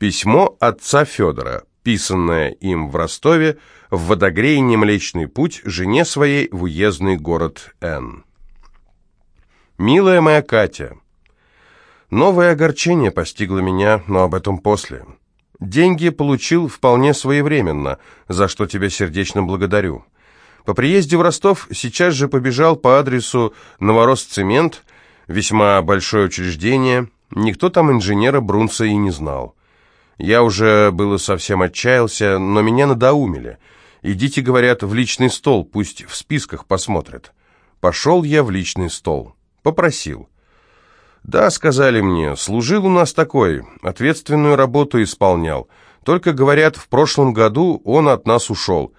Письмо отца Федора, писанное им в Ростове, в водогрейне Млечный Путь, жене своей в уездный город Н. «Милая моя Катя, новое огорчение постигло меня, но об этом после. Деньги получил вполне своевременно, за что тебя сердечно благодарю. По приезде в Ростов сейчас же побежал по адресу Новоросцемент, весьма большое учреждение, никто там инженера Брунца и не знал». Я уже было совсем отчаялся, но меня надоумили. Идите, говорят, в личный стол, пусть в списках посмотрят. Пошел я в личный стол. Попросил. Да, сказали мне, служил у нас такой, ответственную работу исполнял. Только, говорят, в прошлом году он от нас ушел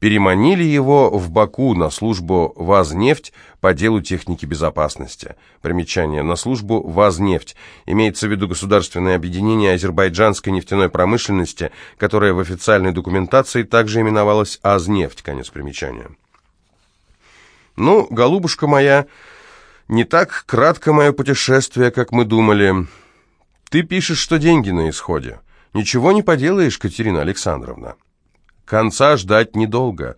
переманили его в Баку на службу «Вазнефть» по делу техники безопасности. Примечание. На службу «Вазнефть» имеется в виду государственное объединение азербайджанской нефтяной промышленности, которое в официальной документации также именовалось «Азнефть». Конец примечания. Ну, голубушка моя, не так кратко мое путешествие, как мы думали. Ты пишешь, что деньги на исходе. Ничего не поделаешь, Катерина Александровна. Конца ждать недолго.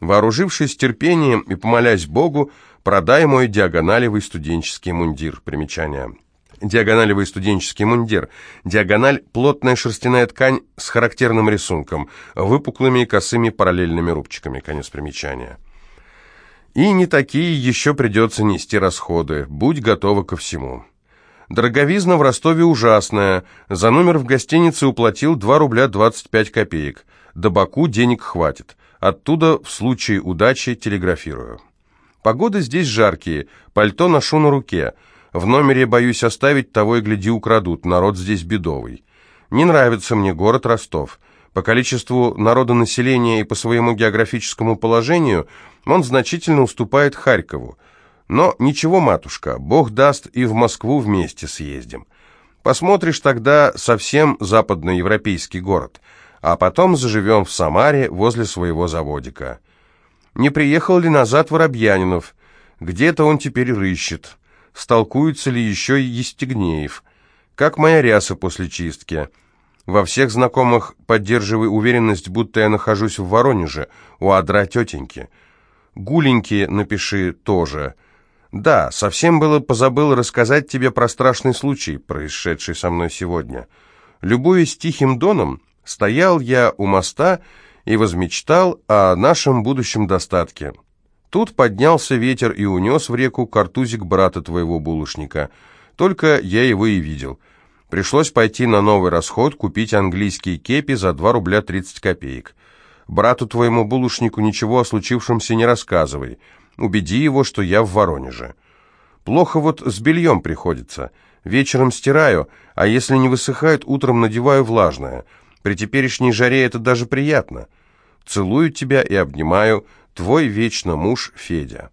Вооружившись терпением и помолясь Богу, продай мой диагоналевый студенческий мундир. Примечание. Диагоналевый студенческий мундир. Диагональ – плотная шерстяная ткань с характерным рисунком, выпуклыми и косыми параллельными рубчиками. Конец примечания. И не такие еще придется нести расходы. Будь готова ко всему. Дороговизна в Ростове ужасная. За номер в гостинице уплатил 2 рубля 25 копеек. До Баку денег хватит. Оттуда в случае удачи телеграфирую. Погода здесь жаркие, пальто ношу на руке. В номере боюсь оставить, того и гляди украдут, народ здесь бедовый. Не нравится мне город Ростов. По количеству народонаселения и по своему географическому положению он значительно уступает Харькову. Но ничего, матушка, Бог даст, и в Москву вместе съездим. Посмотришь тогда совсем западноевропейский город а потом заживем в Самаре возле своего заводика. Не приехал ли назад Воробьянинов? Где-то он теперь рыщет. Столкуется ли еще и Естегнеев? Как моя ряса после чистки? Во всех знакомых поддерживай уверенность, будто я нахожусь в Воронеже, у адра тетеньки. Гуленьки напиши тоже. Да, совсем было позабыл рассказать тебе про страшный случай, происшедший со мной сегодня. Любуясь тихим доном, Стоял я у моста и возмечтал о нашем будущем достатке. Тут поднялся ветер и унес в реку картузик брата твоего булочника. Только я его и видел. Пришлось пойти на новый расход, купить английские кепи за 2 рубля 30 копеек. Брату твоему булочнику ничего о случившемся не рассказывай. Убеди его, что я в Воронеже. Плохо вот с бельем приходится. Вечером стираю, а если не высыхает, утром надеваю влажное. При теперешней жаре это даже приятно. Целую тебя и обнимаю, твой вечно муж Федя.